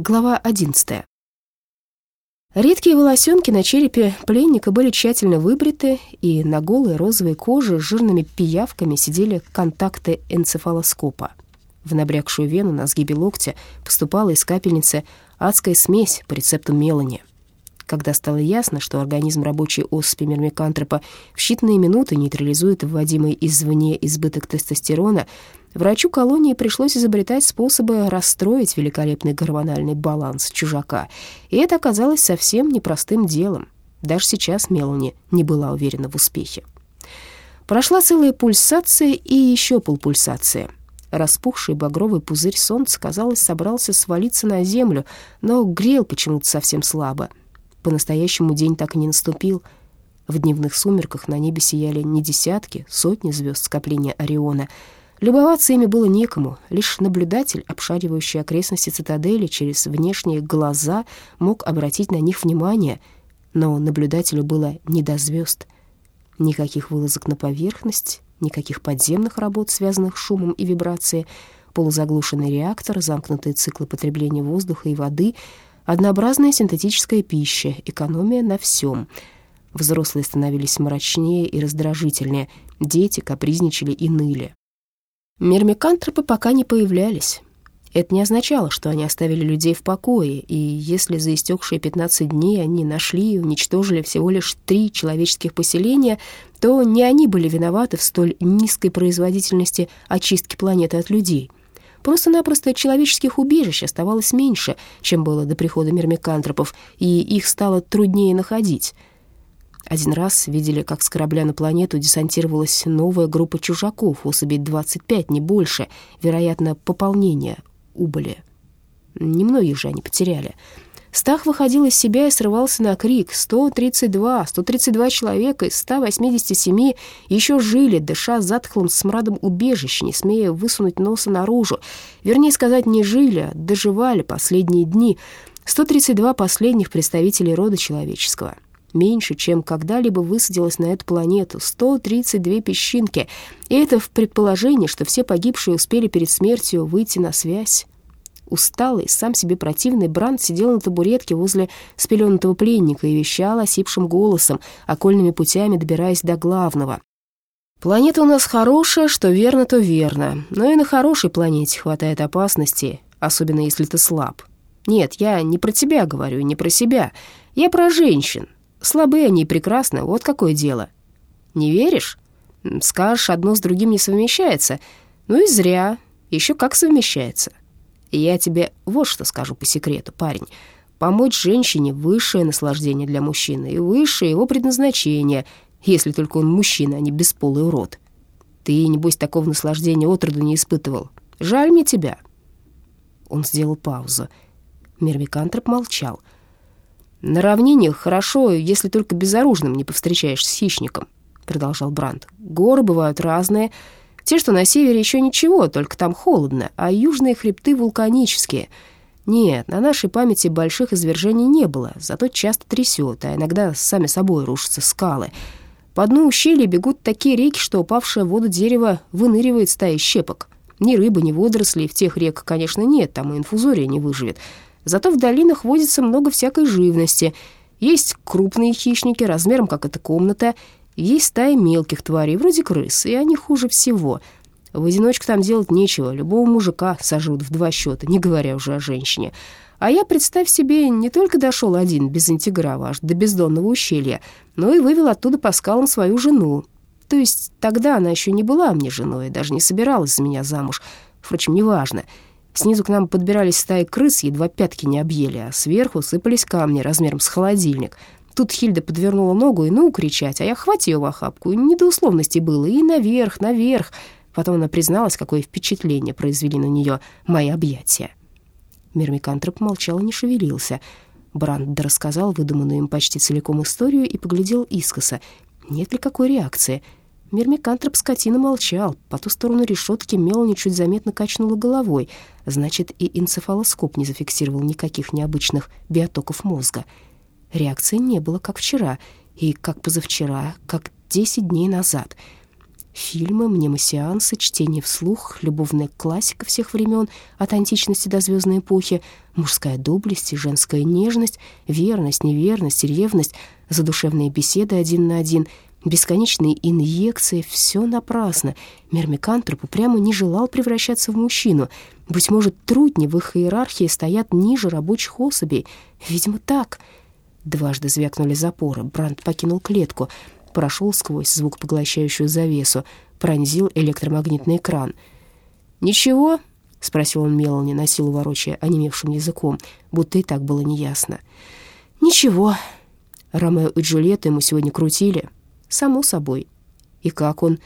Глава 11. Редкие волосенки на черепе пленника были тщательно выбриты, и на голой розовой коже с жирными пиявками сидели контакты энцефалоскопа. В набрякшую вену на сгибе локтя поступала из капельницы адская смесь по рецепту Мелани. Когда стало ясно, что организм рабочей особи мирмикантропа в считанные минуты нейтрализует вводимый извне избыток тестостерона, врачу колонии пришлось изобретать способы расстроить великолепный гормональный баланс чужака. И это оказалось совсем непростым делом. Даже сейчас Мелани не была уверена в успехе. Прошла целая пульсация и еще полпульсации. Распухший багровый пузырь солнца, казалось, собрался свалиться на землю, но грел почему-то совсем слабо. По-настоящему день так и не наступил. В дневных сумерках на небе сияли не десятки, сотни звезд скопления Ориона. Любоваться ими было некому, лишь наблюдатель, обшаривающий окрестности цитадели через внешние глаза, мог обратить на них внимание, но наблюдателю было не до звезд. Никаких вылазок на поверхность, никаких подземных работ, связанных с шумом и вибрацией, полузаглушенный реактор, замкнутые циклы потребления воздуха и воды — Однообразная синтетическая пища, экономия на всем. Взрослые становились мрачнее и раздражительнее, дети капризничали и ныли. Мермикантропы пока не появлялись. Это не означало, что они оставили людей в покое, и если за истекшие 15 дней они нашли и уничтожили всего лишь три человеческих поселения, то не они были виноваты в столь низкой производительности очистки планеты от людей — Просто-напросто человеческих убежищ оставалось меньше, чем было до прихода мирмикантропов, и их стало труднее находить. Один раз видели, как с корабля на планету десантировалась новая группа чужаков, особей 25, не больше, вероятно, пополнение убыли. Немногих же они потеряли. Стах выходил из себя и срывался на крик. 132, 132 человека из 187 еще жили, дыша затхлым смрадом убежищ, не смея высунуть носа наружу. Вернее сказать, не жили, а доживали последние дни. 132 последних представителей рода человеческого. Меньше, чем когда-либо высадилось на эту планету. 132 песчинки. И это в предположении, что все погибшие успели перед смертью выйти на связь. Усталый, сам себе противный, Бранд сидел на табуретке возле спеленутого пленника и вещал осипшим голосом, окольными путями добираясь до главного. «Планета у нас хорошая, что верно, то верно. Но и на хорошей планете хватает опасностей, особенно если ты слаб. Нет, я не про тебя говорю, не про себя. Я про женщин. Слабые они прекрасны, вот какое дело. Не веришь? Скажешь, одно с другим не совмещается. Ну и зря. Еще как совмещается. Я тебе вот что скажу по секрету, парень. Помочь женщине — высшее наслаждение для мужчины и высшее его предназначение, если только он мужчина, а не бесполый урод. Ты, небось, такого наслаждения отроду не испытывал. Жаль мне тебя». Он сделал паузу. Мермикантроп молчал. «На равнениях хорошо, если только безоружным не повстречаешься с хищником», — продолжал Бранд. «Горы бывают разные». Те, что на севере, еще ничего, только там холодно, а южные хребты вулканические. Нет, на нашей памяти больших извержений не было, зато часто трясет, а иногда сами собой рушатся скалы. По дну ущелья бегут такие реки, что упавшее в воду дерево выныривает стаи щепок. Ни рыбы, ни водорослей в тех реках, конечно, нет, там и инфузория не выживет. Зато в долинах водится много всякой живности. Есть крупные хищники размером, как эта комната, есть стаи мелких тварей, вроде крыс, и они хуже всего. В одиночку там делать нечего, любого мужика сожрут в два счета, не говоря уже о женщине. А я, представь себе, не только дошел один без интеграва аж до бездонного ущелья, но и вывел оттуда по скалам свою жену. То есть тогда она еще не была мне женой, даже не собиралась за меня замуж. Впрочем, неважно. Снизу к нам подбирались стаи крыс, едва пятки не объели, а сверху сыпались камни размером с холодильник — Тут Хильда подвернула ногу и ну кричать, а я хватит ее в охапку. Не было. И наверх, наверх. Потом она призналась, какое впечатление произвели на нее мои объятия. Мирмикантроп молчал и не шевелился. Бранд рассказал выдуманную им почти целиком историю и поглядел искоса. Нет ли какой реакции? Мирмикантроп скотина молчал. По ту сторону решетки Мелани чуть заметно качнула головой. Значит, и энцефалоскоп не зафиксировал никаких необычных биотоков мозга. — Реакции не было, как вчера, и как позавчера, как десять дней назад. Фильмы, мнемосеансы, чтение вслух, любовная классика всех времен, от античности до звездной эпохи, мужская доблесть и женская нежность, верность, неверность, ревность, задушевные беседы один на один, бесконечные инъекции — все напрасно. Мермикантроп упрямо не желал превращаться в мужчину. Быть может, трудни в их иерархии стоят ниже рабочих особей. Видимо, так. Дважды звякнули запоры. Бранд покинул клетку — прошел сквозь звукопоглощающую завесу, пронзил электромагнитный экран. «Ничего?» — спросил он Мелани, на силу ворочая онемевшим языком, будто и так было неясно. «Ничего. Ромео и Джульетта ему сегодня крутили. Само собой. И как он?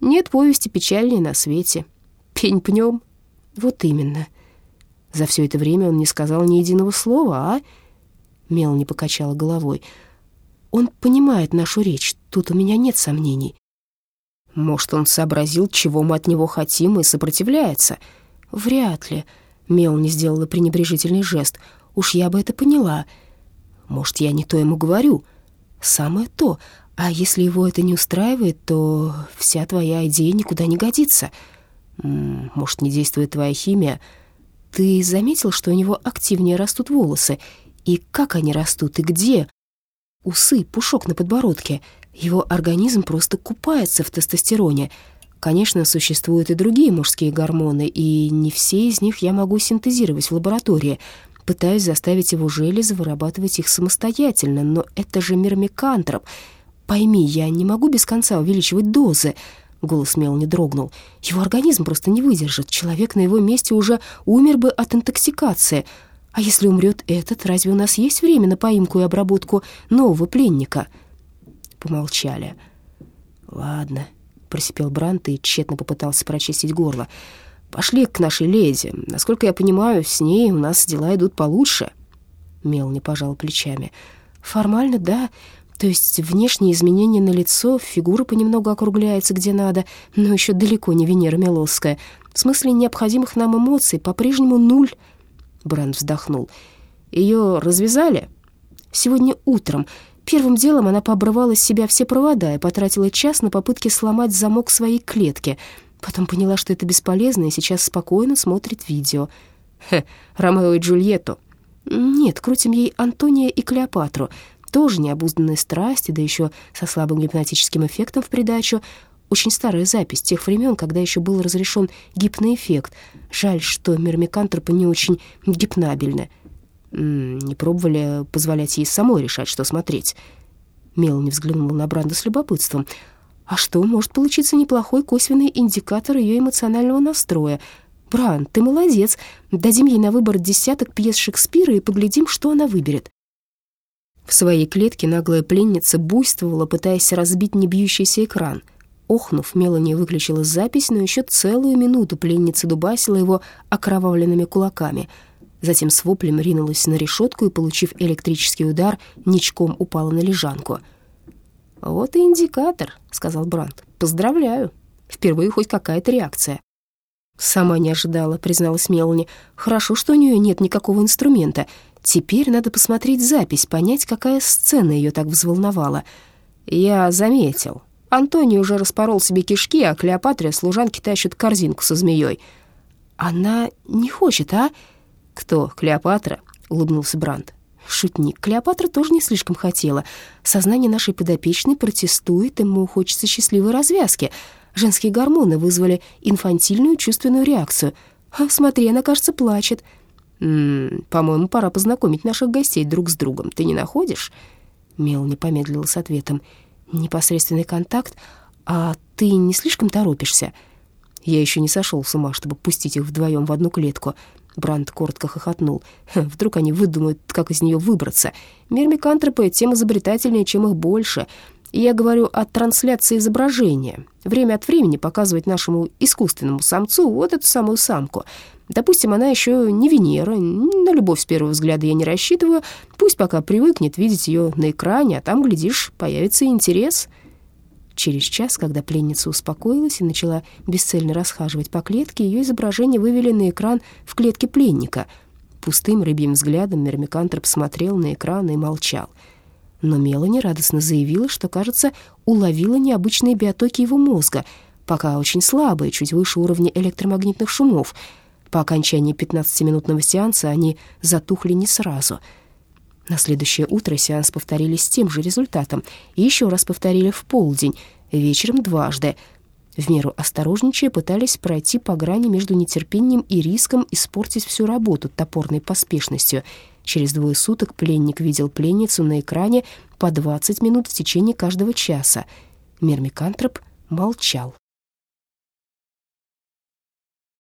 Нет повести печальнее на свете. Пень пнем. Вот именно. За все это время он не сказал ни единого слова, а...» Мелани покачала головой. Он понимает нашу речь, тут у меня нет сомнений. Может, он сообразил, чего мы от него хотим, и сопротивляется? Вряд ли. Мел не сделала пренебрежительный жест. Уж я бы это поняла. Может, я не то ему говорю? Самое то. А если его это не устраивает, то вся твоя идея никуда не годится. Может, не действует твоя химия? Ты заметил, что у него активнее растут волосы? И как они растут, и где? усы, пушок на подбородке. Его организм просто купается в тестостероне. Конечно, существуют и другие мужские гормоны, и не все из них я могу синтезировать в лаборатории. Пытаюсь заставить его железы вырабатывать их самостоятельно, но это же мирмикантроп. Пойми, я не могу без конца увеличивать дозы. Голос Мелани дрогнул. Его организм просто не выдержит. Человек на его месте уже умер бы от интоксикации — а если умрет этот, разве у нас есть время на поимку и обработку нового пленника?» Помолчали. «Ладно», — просипел Брант и тщетно попытался прочистить горло. «Пошли к нашей леди. Насколько я понимаю, с ней у нас дела идут получше». Мел не пожал плечами. «Формально, да. То есть внешние изменения на лицо, фигура понемногу округляется где надо, но еще далеко не Венера Милосская. В смысле необходимых нам эмоций по-прежнему нуль». Брент вздохнул. Ее развязали? Сегодня утром. Первым делом она пообрывала с себя все провода и потратила час на попытки сломать замок своей клетки. Потом поняла, что это бесполезно, и сейчас спокойно смотрит видео. Хе, Ромео и Джульетту. Нет, крутим ей Антония и Клеопатру. Тоже необузданные страсти, да еще со слабым гипнотическим эффектом в придачу. Очень старая запись тех времен, когда еще был разрешен гипноэффект. Жаль, что мирмикантропы не очень гипнабельны. Не пробовали позволять ей самой решать, что смотреть. Мелани взглянула на Бранда с любопытством. А что, может получиться неплохой косвенный индикатор ее эмоционального настроя. Бранд, ты молодец. Дадим ей на выбор десяток пьес Шекспира и поглядим, что она выберет. В своей клетке наглая пленница буйствовала, пытаясь разбить небьющийся экран — Охнув, Мелани выключила запись, но еще целую минуту пленница дубасила его окровавленными кулаками. Затем с воплем ринулась на решетку и, получив электрический удар, ничком упала на лежанку. «Вот и индикатор», — сказал Брандт. «Поздравляю. Впервые хоть какая-то реакция». «Сама не ожидала», — призналась Мелани. «Хорошо, что у нее нет никакого инструмента. Теперь надо посмотреть запись, понять, какая сцена ее так взволновала». «Я заметил», Антоний уже распорол себе кишки, а Клеопатре служанки тащат корзинку со змеей. «Она не хочет, а?» «Кто, Клеопатра?» — улыбнулся Бранд. Шутник. Клеопатра тоже не слишком хотела. Сознание нашей подопечной протестует, ему хочется счастливой развязки. Женские гормоны вызвали инфантильную чувственную реакцию. А, смотри, она, кажется, плачет. «М по-моему, пора познакомить наших гостей друг с другом. Ты не находишь?» Мел не помедлила с ответом непосредственный контакт, а ты не слишком торопишься?» Я еще не сошел с ума, чтобы пустить их вдвоем в одну клетку. Бранд коротко хохотнул. Вдруг они выдумают, как из нее выбраться. Мирмикантропы тем изобретательнее, чем их больше. И я говорю о трансляции изображения. Время от времени показывать нашему искусственному самцу вот эту самую самку. Допустим, она еще не Венера, на любовь с первого взгляда я не рассчитываю. Пусть пока привыкнет видеть ее на экране, а там, глядишь, появится интерес. Через час, когда пленница успокоилась и начала бесцельно расхаживать по клетке, ее изображение вывели на экран в клетке пленника. Пустым рыбьим взглядом Мермикантроп смотрел на экран и молчал. Но Мелани радостно заявила, что, кажется, уловила необычные биотоки его мозга — пока очень слабые, чуть выше уровня электромагнитных шумов. По окончании 15-минутного сеанса они затухли не сразу. На следующее утро сеанс повторили с тем же результатом и еще раз повторили в полдень, вечером дважды. В меру осторожничая пытались пройти по грани между нетерпением и риском испортить всю работу топорной поспешностью. Через двое суток пленник видел пленницу на экране по 20 минут в течение каждого часа. Мирмикантроп молчал.